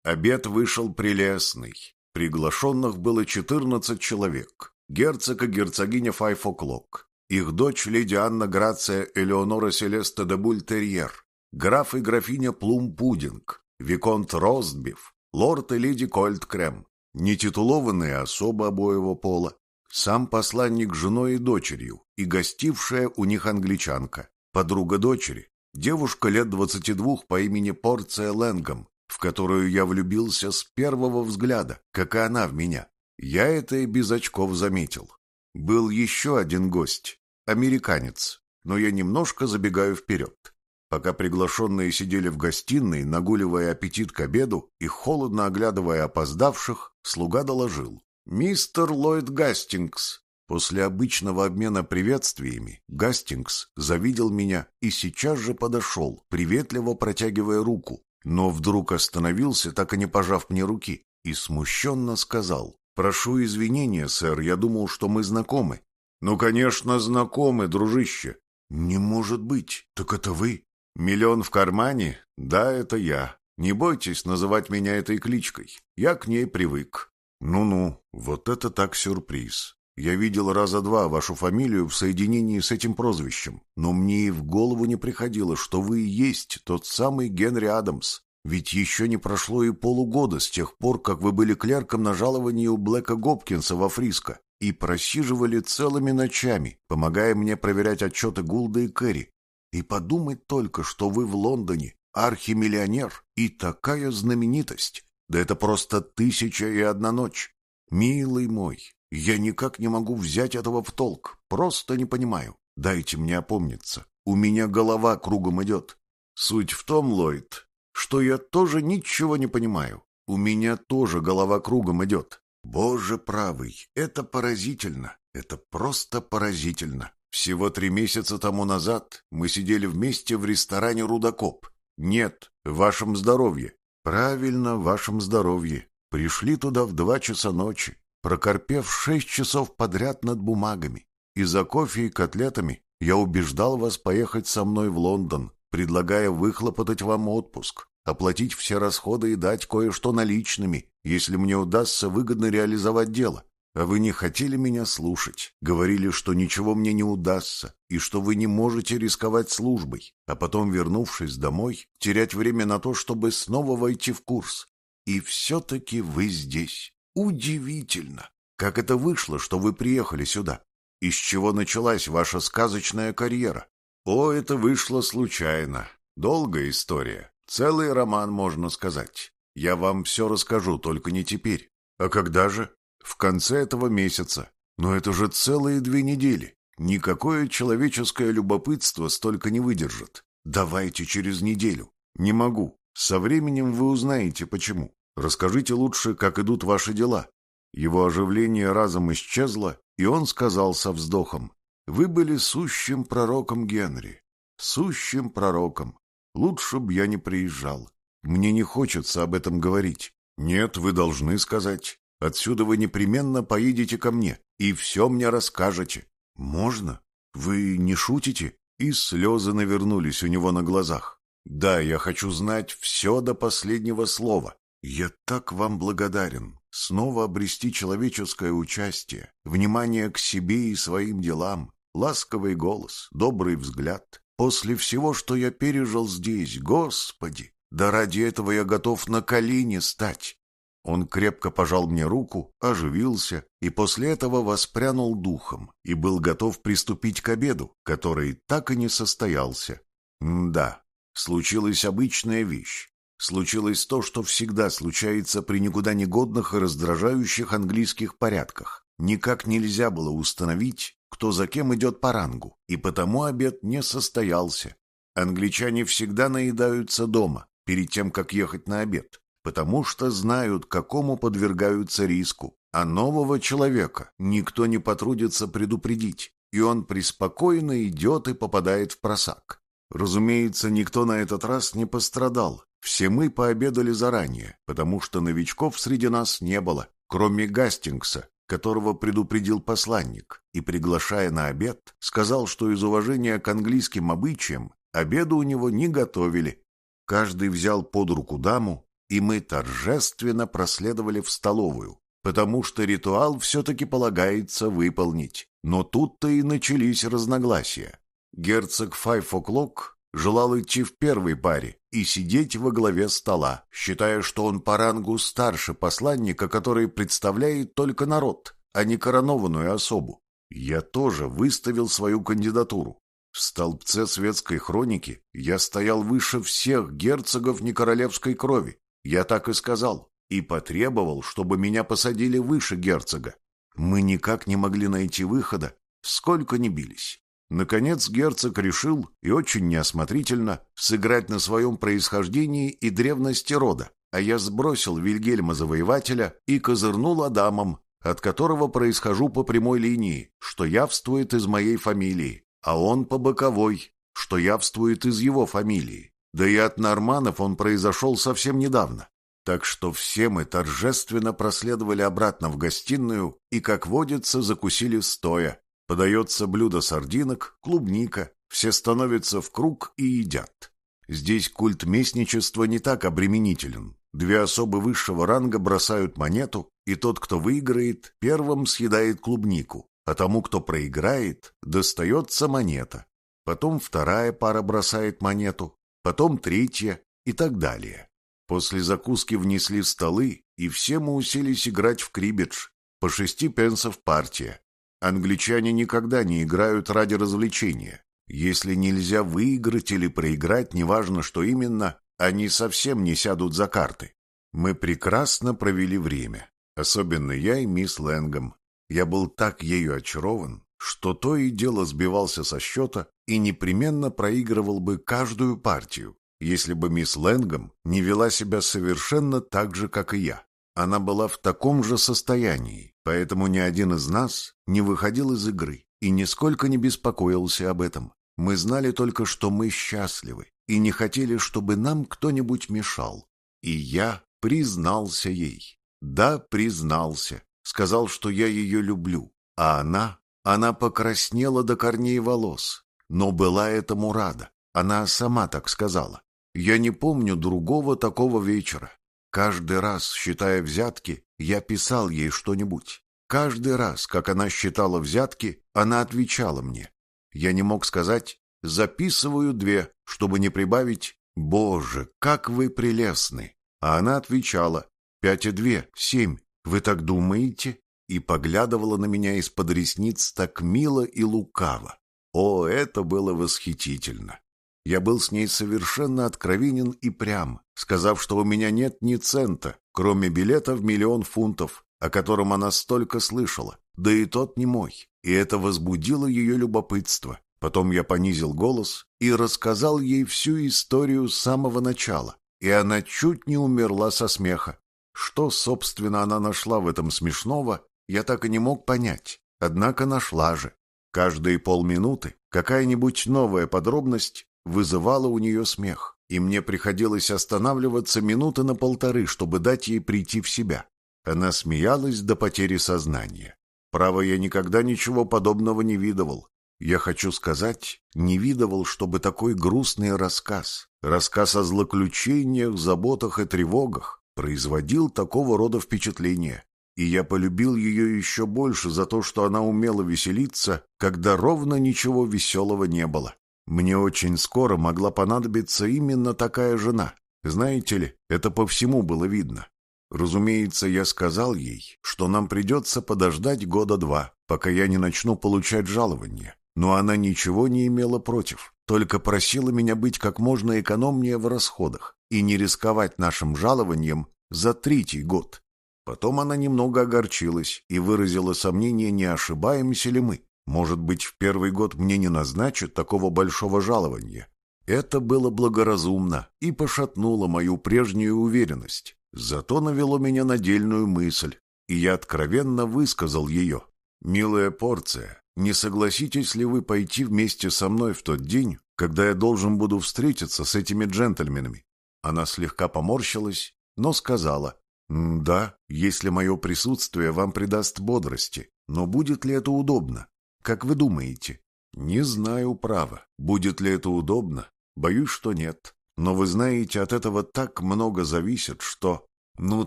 Обед вышел прелестный. Приглашенных было 14 человек. Герцог и герцогиня Файфоклок, их дочь леди Анна Грация Элеонора Селеста де Бультерьер, граф и графиня Плум-Пудинг, виконт Ростбиф, лорд и леди Кольт-Крем, нетитулованные особы обоего пола, сам посланник женой и дочерью и гостившая у них англичанка, подруга дочери, девушка лет двадцати двух по имени Порция Лэнгом, в которую я влюбился с первого взгляда, как и она в меня. Я это и без очков заметил. Был еще один гость, американец, но я немножко забегаю вперед. Пока приглашенные сидели в гостиной, нагуливая аппетит к обеду и холодно оглядывая опоздавших, слуга доложил. «Мистер Ллойд Гастингс». После обычного обмена приветствиями Гастингс завидел меня и сейчас же подошел, приветливо протягивая руку, но вдруг остановился, так и не пожав мне руки, и смущенно сказал, «Прошу извинения, сэр, я думал, что мы знакомы». «Ну, конечно, знакомы, дружище». «Не может быть, так это вы?» «Миллион в кармане? Да, это я. Не бойтесь называть меня этой кличкой. Я к ней привык». «Ну-ну, вот это так сюрприз. Я видел раза два вашу фамилию в соединении с этим прозвищем, но мне и в голову не приходило, что вы и есть тот самый Генри Адамс. Ведь еще не прошло и полугода с тех пор, как вы были клерком на жаловании у Блэка Гопкинса во Фриско и просиживали целыми ночами, помогая мне проверять отчеты Гулда и Кэрри. И подумать только, что вы в Лондоне, архимиллионер и такая знаменитость. Да это просто тысяча и одна ночь. Милый мой, я никак не могу взять этого в толк. Просто не понимаю. Дайте мне опомниться. У меня голова кругом идет. Суть в том, Ллойд, что я тоже ничего не понимаю. У меня тоже голова кругом идет. Боже правый, это поразительно. Это просто поразительно. Всего три месяца тому назад мы сидели вместе в ресторане «Рудокоп». Нет, в вашем здоровье. Правильно, в вашем здоровье. Пришли туда в два часа ночи прокорпев шесть часов подряд над бумагами. И за кофе и котлетами я убеждал вас поехать со мной в Лондон, предлагая выхлопотать вам отпуск, оплатить все расходы и дать кое-что наличными, если мне удастся выгодно реализовать дело. А вы не хотели меня слушать, говорили, что ничего мне не удастся, и что вы не можете рисковать службой, а потом, вернувшись домой, терять время на то, чтобы снова войти в курс. И все-таки вы здесь. Удивительно! Как это вышло, что вы приехали сюда? Из чего началась ваша сказочная карьера? О, это вышло случайно. Долгая история. Целый роман, можно сказать. Я вам все расскажу, только не теперь. А когда же? В конце этого месяца. Но это же целые две недели. Никакое человеческое любопытство столько не выдержит. Давайте через неделю. Не могу. Со временем вы узнаете, почему. Расскажите лучше, как идут ваши дела». Его оживление разом исчезло, и он сказал со вздохом, «Вы были сущим пророком Генри, сущим пророком. Лучше б я не приезжал. Мне не хочется об этом говорить. Нет, вы должны сказать. Отсюда вы непременно поедете ко мне и все мне расскажете. Можно? Вы не шутите?» И слезы навернулись у него на глазах. «Да, я хочу знать все до последнего слова. «Я так вам благодарен. Снова обрести человеческое участие, внимание к себе и своим делам, ласковый голос, добрый взгляд. После всего, что я пережил здесь, Господи, да ради этого я готов на колени стать». Он крепко пожал мне руку, оживился и после этого воспрянул духом и был готов приступить к обеду, который так и не состоялся. М да, случилась обычная вещь. Случилось то, что всегда случается при никуда не годных и раздражающих английских порядках. Никак нельзя было установить, кто за кем идет по рангу, и потому обед не состоялся. Англичане всегда наедаются дома, перед тем, как ехать на обед, потому что знают, какому подвергаются риску, а нового человека никто не потрудится предупредить, и он преспокойно идет и попадает в просак. Разумеется, никто на этот раз не пострадал, все мы пообедали заранее, потому что новичков среди нас не было, кроме Гастингса, которого предупредил посланник, и, приглашая на обед, сказал, что из уважения к английским обычаям обеду у него не готовили. Каждый взял под руку даму, и мы торжественно проследовали в столовую, потому что ритуал все-таки полагается выполнить. Но тут-то и начались разногласия. Герцог Файфоклок желал идти в первой паре и сидеть во главе стола, считая, что он по рангу старше посланника, который представляет только народ, а не коронованную особу. Я тоже выставил свою кандидатуру. В столбце светской хроники я стоял выше всех герцогов некоролевской крови. Я так и сказал. И потребовал, чтобы меня посадили выше герцога. Мы никак не могли найти выхода, сколько ни бились. Наконец герцог решил, и очень неосмотрительно, сыграть на своем происхождении и древности рода, а я сбросил Вильгельма Завоевателя и козырнул Адамом, от которого происхожу по прямой линии, что явствует из моей фамилии, а он по боковой, что явствует из его фамилии. Да и от норманов он произошел совсем недавно. Так что все мы торжественно проследовали обратно в гостиную и, как водится, закусили стоя. Подается блюдо сардинок, клубника, все становятся в круг и едят. Здесь культ местничества не так обременителен. Две особы высшего ранга бросают монету, и тот, кто выиграет, первым съедает клубнику, а тому, кто проиграет, достается монета. Потом вторая пара бросает монету, потом третья и так далее. После закуски внесли столы, и все мы уселись играть в крибидж. По шести пенсов партия. Англичане никогда не играют ради развлечения. Если нельзя выиграть или проиграть, неважно что именно, они совсем не сядут за карты. Мы прекрасно провели время. Особенно я и мисс Лэнгом. Я был так ею очарован, что то и дело сбивался со счета и непременно проигрывал бы каждую партию если бы мисс Лэнгом не вела себя совершенно так же, как и я. Она была в таком же состоянии, поэтому ни один из нас не выходил из игры и нисколько не беспокоился об этом. Мы знали только, что мы счастливы и не хотели, чтобы нам кто-нибудь мешал. И я признался ей. Да, признался. Сказал, что я ее люблю. А она, она покраснела до корней волос. Но была этому рада. Она сама так сказала. Я не помню другого такого вечера. Каждый раз, считая взятки, я писал ей что-нибудь. Каждый раз, как она считала взятки, она отвечала мне. Я не мог сказать «записываю две», чтобы не прибавить «Боже, как вы прелестны!» А она отвечала «Пять и две, семь, вы так думаете?» и поглядывала на меня из-под ресниц так мило и лукаво. О, это было восхитительно! Я был с ней совершенно откровенен и прям, сказав, что у меня нет ни цента, кроме билета в миллион фунтов, о котором она столько слышала, да и тот не мой. И это возбудило ее любопытство. Потом я понизил голос и рассказал ей всю историю с самого начала, и она чуть не умерла со смеха. Что, собственно, она нашла в этом смешного, я так и не мог понять, однако нашла же. Каждые полминуты какая-нибудь новая подробность вызывало у нее смех, и мне приходилось останавливаться минуты на полторы, чтобы дать ей прийти в себя. Она смеялась до потери сознания. Право, я никогда ничего подобного не видывал. Я хочу сказать, не видывал, чтобы такой грустный рассказ, рассказ о злоключениях, заботах и тревогах, производил такого рода впечатление. И я полюбил ее еще больше за то, что она умела веселиться, когда ровно ничего веселого не было. Мне очень скоро могла понадобиться именно такая жена. Знаете ли, это по всему было видно. Разумеется, я сказал ей, что нам придется подождать года два, пока я не начну получать жалование. Но она ничего не имела против, только просила меня быть как можно экономнее в расходах и не рисковать нашим жалованием за третий год. Потом она немного огорчилась и выразила сомнение, не ошибаемся ли мы. Может быть, в первый год мне не назначат такого большого жалования. Это было благоразумно и пошатнуло мою прежнюю уверенность. Зато навело меня на дельную мысль, и я откровенно высказал ее. «Милая порция, не согласитесь ли вы пойти вместе со мной в тот день, когда я должен буду встретиться с этими джентльменами?» Она слегка поморщилась, но сказала, «Да, если мое присутствие вам придаст бодрости, но будет ли это удобно? Как вы думаете? Не знаю, право. Будет ли это удобно? Боюсь, что нет. Но вы знаете, от этого так много зависит, что... Ну,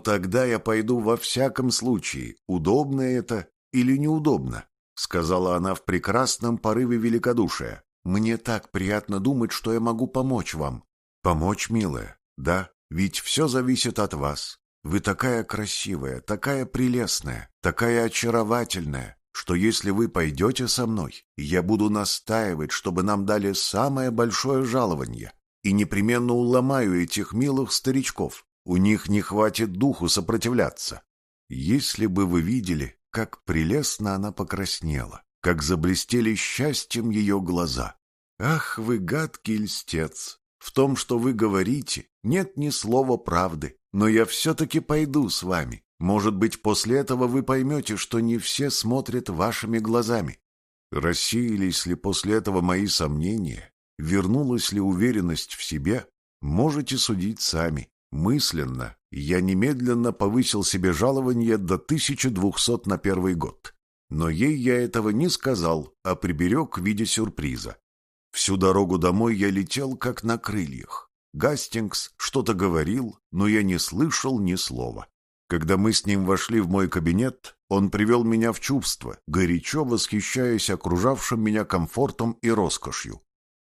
тогда я пойду во всяком случае, удобно это или неудобно, сказала она в прекрасном порыве великодушия. Мне так приятно думать, что я могу помочь вам. Помочь, милая? Да, ведь все зависит от вас. Вы такая красивая, такая прелестная, такая очаровательная что если вы пойдете со мной, я буду настаивать, чтобы нам дали самое большое жалование, и непременно уломаю этих милых старичков. У них не хватит духу сопротивляться. Если бы вы видели, как прелестно она покраснела, как заблестели счастьем ее глаза. Ах, вы гадкий льстец! В том, что вы говорите, нет ни слова правды, но я все-таки пойду с вами. Может быть, после этого вы поймете, что не все смотрят вашими глазами. Рассеялись ли после этого мои сомнения? Вернулась ли уверенность в себе? Можете судить сами. Мысленно я немедленно повысил себе жалование до 1200 на первый год. Но ей я этого не сказал, а приберег в виде сюрприза. Всю дорогу домой я летел как на крыльях. Гастингс что-то говорил, но я не слышал ни слова. Когда мы с ним вошли в мой кабинет, он привел меня в чувство, горячо восхищаясь окружавшим меня комфортом и роскошью.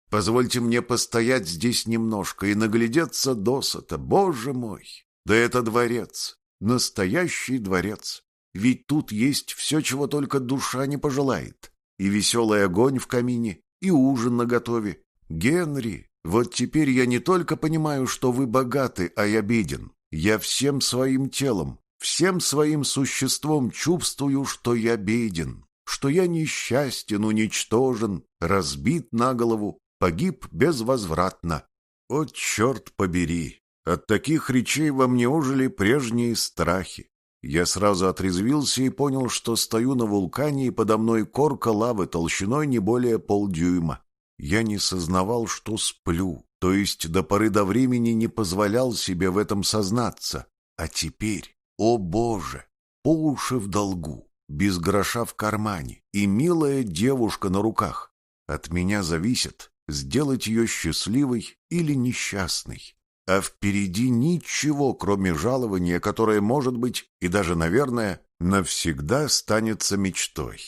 «Позвольте мне постоять здесь немножко и наглядеться досыта, боже мой! Да это дворец, настоящий дворец. Ведь тут есть все, чего только душа не пожелает. И веселый огонь в камине, и ужин наготове. Генри, вот теперь я не только понимаю, что вы богаты, а я беден. Я всем своим телом, всем своим существом чувствую, что я беден, что я несчастен, уничтожен, разбит на голову, погиб безвозвратно. О, черт побери! От таких речей во мне ожили прежние страхи. Я сразу отрезвился и понял, что стою на вулкане, и подо мной корка лавы толщиной не более полдюйма. Я не сознавал, что сплю, то есть до поры до времени не позволял себе в этом сознаться. А теперь, о боже, по уши в долгу, без гроша в кармане и милая девушка на руках. От меня зависит, сделать ее счастливой или несчастной а впереди ничего, кроме жалования, которое, может быть, и даже, наверное, навсегда станется мечтой.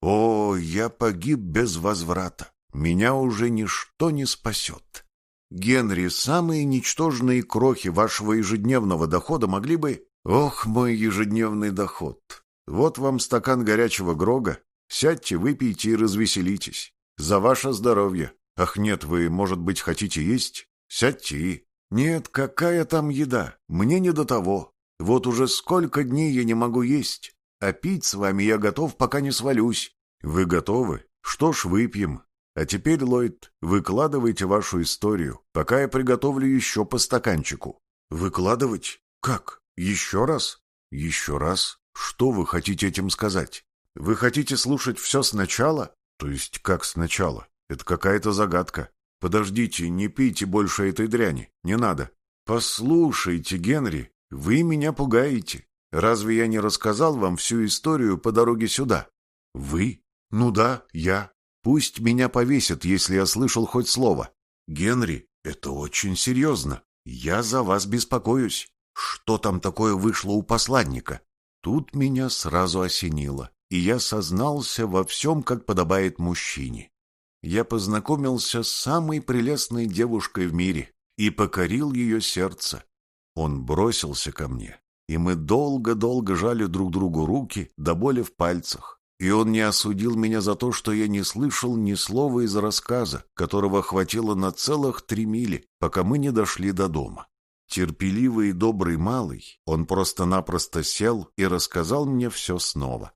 О, я погиб без возврата. Меня уже ничто не спасет. Генри, самые ничтожные крохи вашего ежедневного дохода могли бы... Ох, мой ежедневный доход! Вот вам стакан горячего грога. Сядьте, выпейте и развеселитесь. За ваше здоровье. Ах нет, вы, может быть, хотите есть? Сядьте и... «Нет, какая там еда? Мне не до того. Вот уже сколько дней я не могу есть. А пить с вами я готов, пока не свалюсь. Вы готовы? Что ж, выпьем. А теперь, Ллойд, выкладывайте вашу историю, пока я приготовлю еще по стаканчику». «Выкладывать? Как? Еще раз?» «Еще раз? Что вы хотите этим сказать? Вы хотите слушать все сначала? То есть как сначала? Это какая-то загадка. Подождите, не пейте больше этой дряни. Не надо. Послушайте, Генри, вы меня пугаете. Разве я не рассказал вам всю историю по дороге сюда? Вы? Ну да, я. Пусть меня повесят, если я слышал хоть слово. Генри, это очень серьезно. Я за вас беспокоюсь. Что там такое вышло у посланника? Тут меня сразу осенило, и я сознался во всем, как подобает мужчине я познакомился с самой прелестной девушкой в мире и покорил ее сердце. Он бросился ко мне, и мы долго-долго жали друг другу руки до боли в пальцах. И он не осудил меня за то, что я не слышал ни слова из рассказа, которого хватило на целых три мили, пока мы не дошли до дома. Терпеливый и добрый малый, он просто-напросто сел и рассказал мне все снова.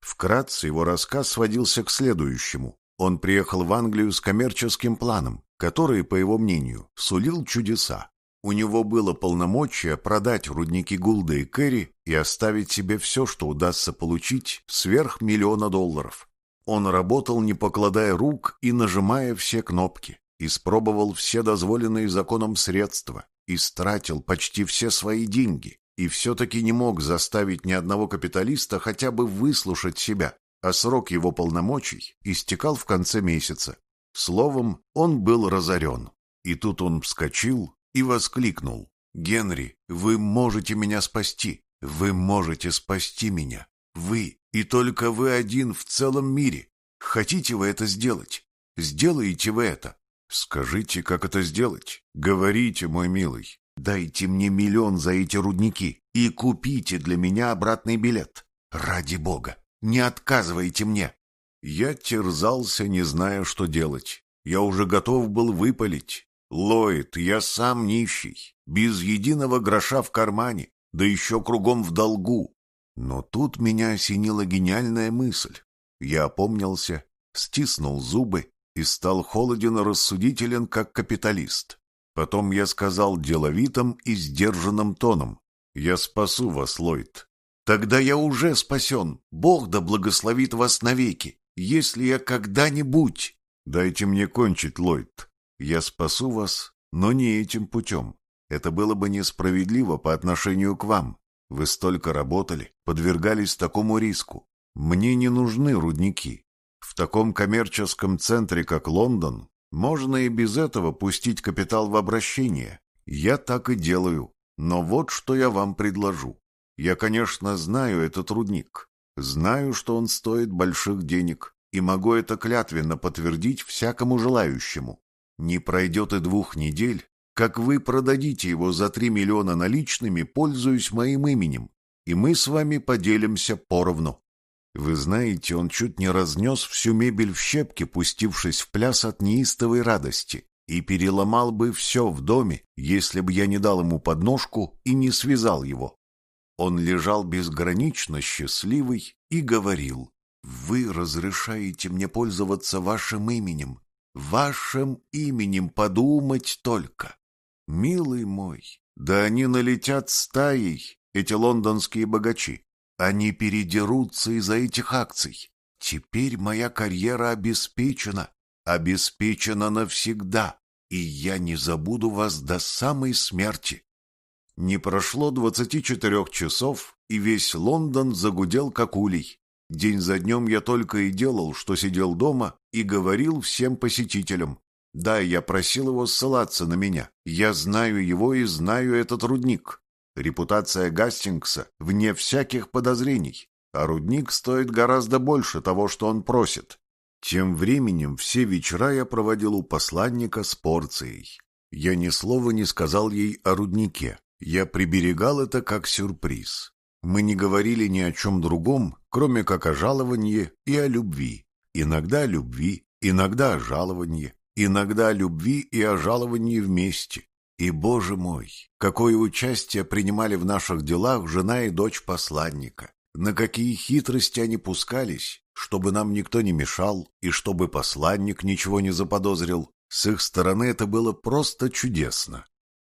Вкратце его рассказ сводился к следующему. Он приехал в Англию с коммерческим планом, который, по его мнению, сулил чудеса. У него было полномочия продать рудники Гулда и Керри и оставить себе все, что удастся получить, сверх миллиона долларов. Он работал, не покладая рук и нажимая все кнопки, испробовал все дозволенные законом средства, истратил почти все свои деньги и все-таки не мог заставить ни одного капиталиста хотя бы выслушать себя, а срок его полномочий истекал в конце месяца. Словом, он был разорен. И тут он вскочил и воскликнул. «Генри, вы можете меня спасти! Вы можете спасти меня! Вы, и только вы один в целом мире! Хотите вы это сделать? Сделаете вы это? Скажите, как это сделать? Говорите, мой милый. Дайте мне миллион за эти рудники и купите для меня обратный билет. Ради бога! Не отказывайте мне!» Я терзался, не зная, что делать. Я уже готов был выпалить. «Ллойд, я сам нищий, без единого гроша в кармане, да еще кругом в долгу». Но тут меня осенила гениальная мысль. Я опомнился, стиснул зубы и стал холоден и рассудителен, как капиталист. Потом я сказал деловитым и сдержанным тоном. «Я спасу вас, Ллойд. Тогда я уже спасен. Бог да благословит вас навеки. Если я когда-нибудь... Дайте мне кончить, Ллойд. Я спасу вас, но не этим путем. Это было бы несправедливо по отношению к вам. Вы столько работали, подвергались такому риску. Мне не нужны рудники. В таком коммерческом центре, как Лондон, можно и без этого пустить капитал в обращение. Я так и делаю. Но вот что я вам предложу. Я, конечно, знаю этот рудник. Знаю, что он стоит больших денег, и могу это клятвенно подтвердить всякому желающему. Не пройдет и двух недель, как вы продадите его за три миллиона наличными, пользуясь моим именем, и мы с вами поделимся поровну. Вы знаете, он чуть не разнес всю мебель в щепки, пустившись в пляс от неистовой радости, и переломал бы все в доме, если бы я не дал ему подножку и не связал его. Он лежал безгранично счастливый и говорил, «Вы разрешаете мне пользоваться вашим именем, вашим именем подумать только. Милый мой, да они налетят стаей, эти лондонские богачи. Они передерутся из-за этих акций. Теперь моя карьера обеспечена, обеспечена навсегда, и я не забуду вас до самой смерти. Не прошло двадцати четырех часов, и весь Лондон загудел как улей. День за днем я только и делал, что сидел дома и говорил всем посетителям. Да, я просил его ссылаться на меня. Я знаю его и знаю этот рудник. Репутация Гастингса вне всяких подозрений, а рудник стоит гораздо больше того, что он просит. Тем временем все вечера я проводил у посланника с порцией. Я ни слова не сказал ей о руднике, я приберегал это как сюрприз. Мы не говорили ни о чем другом, кроме как о жаловании и о любви. Иногда о любви, иногда о жаловании, иногда о любви и о жаловании вместе. И, боже мой, какое участие принимали в наших делах жена и дочь посланника. На какие хитрости они пускались, чтобы нам никто не мешал и чтобы посланник ничего не заподозрил. С их стороны это было просто чудесно.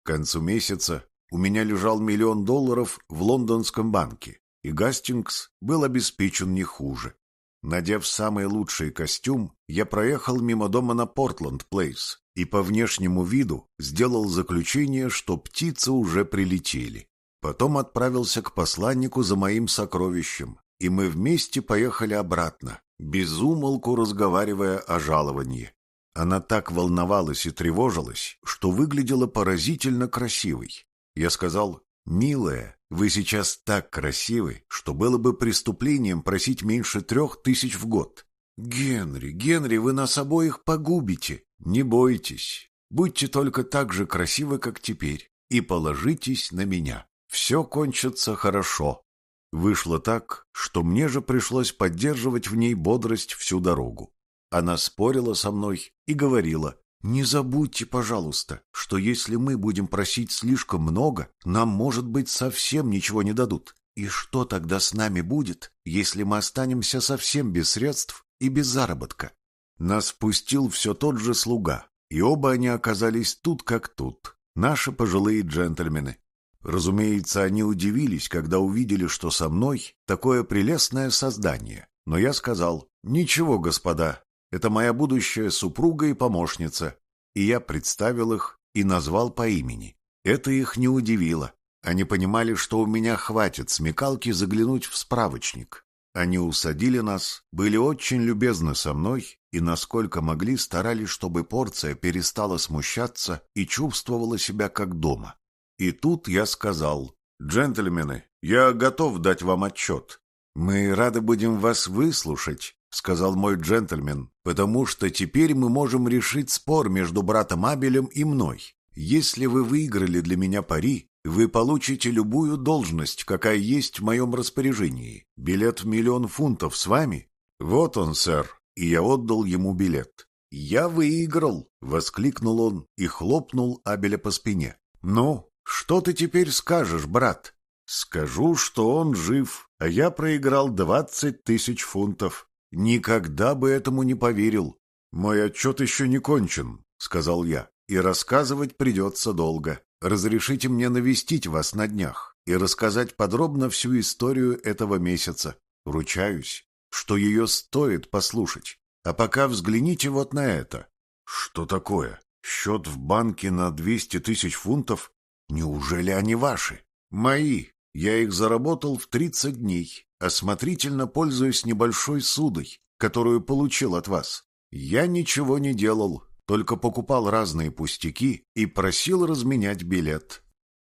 К концу месяца у меня лежал миллион долларов в лондонском банке, и Гастингс был обеспечен не хуже. Надев самый лучший костюм, я проехал мимо дома на Портленд-Плейс и по внешнему виду сделал заключение, что птицы уже прилетели. Потом отправился к посланнику за моим сокровищем, и мы вместе поехали обратно, безумолку разговаривая о жаловании. Она так волновалась и тревожилась, что выглядела поразительно красивой. Я сказал, «Милая, вы сейчас так красивы, что было бы преступлением просить меньше трех тысяч в год». «Генри, Генри, вы нас обоих погубите. Не бойтесь. Будьте только так же красивы, как теперь, и положитесь на меня. Все кончится хорошо». Вышло так, что мне же пришлось поддерживать в ней бодрость всю дорогу. Она спорила со мной и говорила, не забудьте, пожалуйста, что если мы будем просить слишком много, нам, может быть, совсем ничего не дадут. И что тогда с нами будет, если мы останемся совсем без средств и без заработка? Нас впустил все тот же слуга, и оба они оказались тут как тут, наши пожилые джентльмены. Разумеется, они удивились, когда увидели, что со мной такое прелестное создание. Но я сказал, «Ничего, господа, это моя будущая супруга и помощница. И я представил их и назвал по имени. Это их не удивило. Они понимали, что у меня хватит смекалки заглянуть в справочник. Они усадили нас, были очень любезны со мной и, насколько могли, старались, чтобы порция перестала смущаться и чувствовала себя как дома. И тут я сказал, «Джентльмены, я готов дать вам отчет. Мы рады будем вас выслушать, — сказал мой джентльмен, — потому что теперь мы можем решить спор между братом Абелем и мной. Если вы выиграли для меня пари, вы получите любую должность, какая есть в моем распоряжении. Билет в миллион фунтов с вами? Вот он, сэр. И я отдал ему билет. «Я выиграл!» — воскликнул он и хлопнул Абеля по спине. «Ну, что ты теперь скажешь, брат?» «Скажу, что он жив, а я проиграл двадцать тысяч фунтов. Никогда бы этому не поверил. Мой отчет еще не кончен, сказал я, и рассказывать придется долго. Разрешите мне навестить вас на днях. и рассказать подробно всю историю этого месяца. Ручаюсь, что ее стоит послушать. А пока взгляните вот на это. Что такое? Счет в банке на 200 тысяч фунтов? Неужели они ваши? Мои. Я их заработал в 30 дней, осмотрительно пользуясь небольшой судой, которую получил от вас. Я ничего не делал, только покупал разные пустяки и просил разменять билет.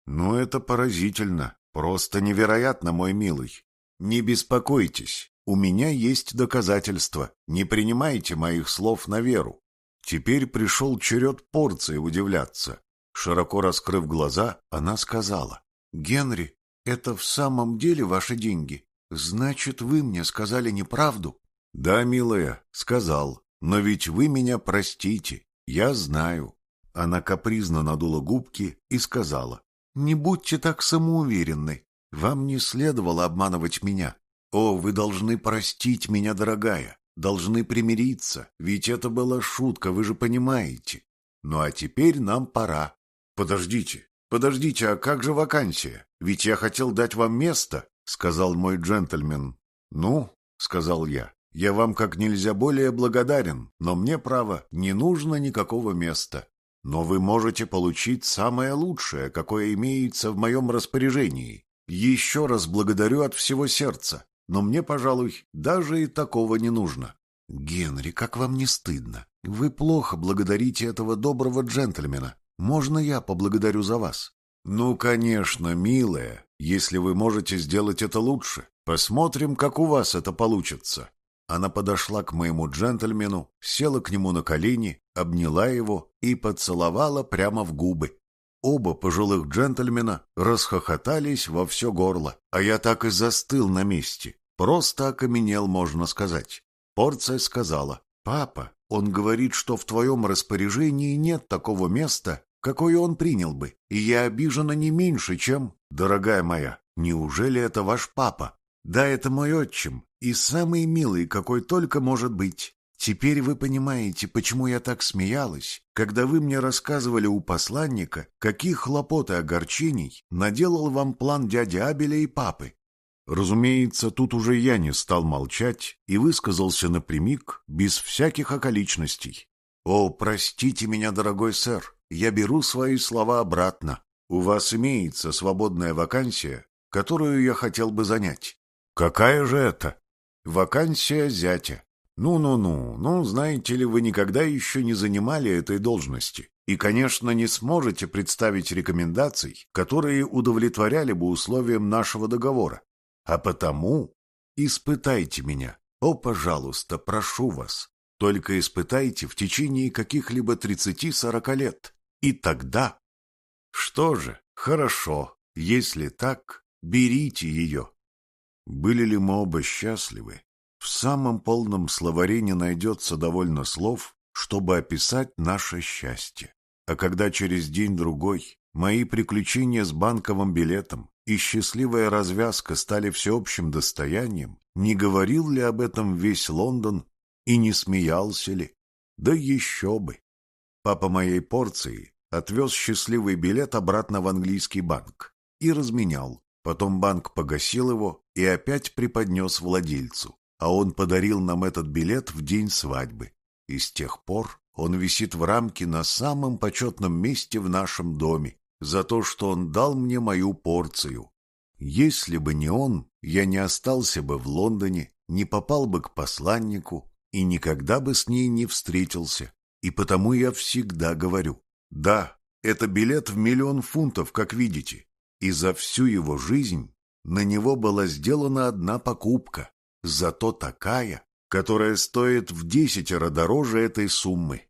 Ну, это поразительно, просто невероятно, мой милый. Не беспокойтесь, у меня есть доказательства, не принимайте моих слов на веру. Теперь пришел черед порции удивляться. Широко раскрыв глаза, она сказала, «Генри, это в самом деле ваши деньги? Значит, вы мне сказали неправду?» «Да, милая, сказал. Но ведь вы меня простите. Я знаю». Она капризно надула губки и сказала. «Не будьте так самоуверенны. Вам не следовало обманывать меня. О, вы должны простить меня, дорогая. Должны примириться, ведь это была шутка, вы же понимаете. Ну а теперь нам пора. Подождите, подождите, а как же вакансия? Ведь я хотел дать вам место, сказал мой джентльмен. Ну, сказал я, я вам как нельзя более благодарен, но мне, право, не нужно никакого места. Но вы можете получить самое лучшее, какое имеется в моем распоряжении. Еще раз благодарю от всего сердца, но мне, пожалуй, даже и такого не нужно. Генри, как вам не стыдно? Вы плохо благодарите этого доброго джентльмена. Можно я поблагодарю за вас? Ну, конечно, милая, если вы можете сделать это лучше. Посмотрим, как у вас это получится. Она подошла к моему джентльмену, села к нему на колени, обняла его и поцеловала прямо в губы. Оба пожилых джентльмена расхохотались во все горло, а я так и застыл на месте. Просто окаменел, можно сказать. Порция сказала, «Папа, он говорит, что в твоем распоряжении нет такого места, какое он принял бы, и я обижена не меньше, чем... Дорогая моя, неужели это ваш папа? Да, это мой отчим, и самый милый, какой только может быть. Теперь вы понимаете, почему я так смеялась, когда вы мне рассказывали у посланника, каких хлопот и огорчений наделал вам план дяди Абеля и папы. Разумеется, тут уже я не стал молчать и высказался напрямик, без всяких околичностей. «О, простите меня, дорогой сэр, я беру свои слова обратно. У вас имеется свободная вакансия, которую я хотел бы занять». «Какая же это?» «Вакансия зятя. Ну-ну-ну, ну, знаете ли, вы никогда еще не занимали этой должности и, конечно, не сможете представить рекомендаций, которые удовлетворяли бы условиям нашего договора. А потому испытайте меня. О, пожалуйста, прошу вас, только испытайте в течение каких-либо тридцати-сорока лет. И тогда... Что же, хорошо, если так, берите ее. Были ли мы оба счастливы? В самом полном словаре не найдется довольно слов, чтобы описать наше счастье. А когда через день-другой мои приключения с банковым билетом и счастливая развязка стали всеобщим достоянием, не говорил ли об этом весь Лондон и не смеялся ли? Да еще бы! Папа моей порции отвез счастливый билет обратно в английский банк и разменял. Потом банк погасил его и опять преподнес владельцу а он подарил нам этот билет в день свадьбы. И с тех пор он висит в рамке на самом почетном месте в нашем доме за то, что он дал мне мою порцию. Если бы не он, я не остался бы в Лондоне, не попал бы к посланнику и никогда бы с ней не встретился. И потому я всегда говорю, да, это билет в миллион фунтов, как видите, и за всю его жизнь на него была сделана одна покупка зато такая, которая стоит в десятеро дороже этой суммы.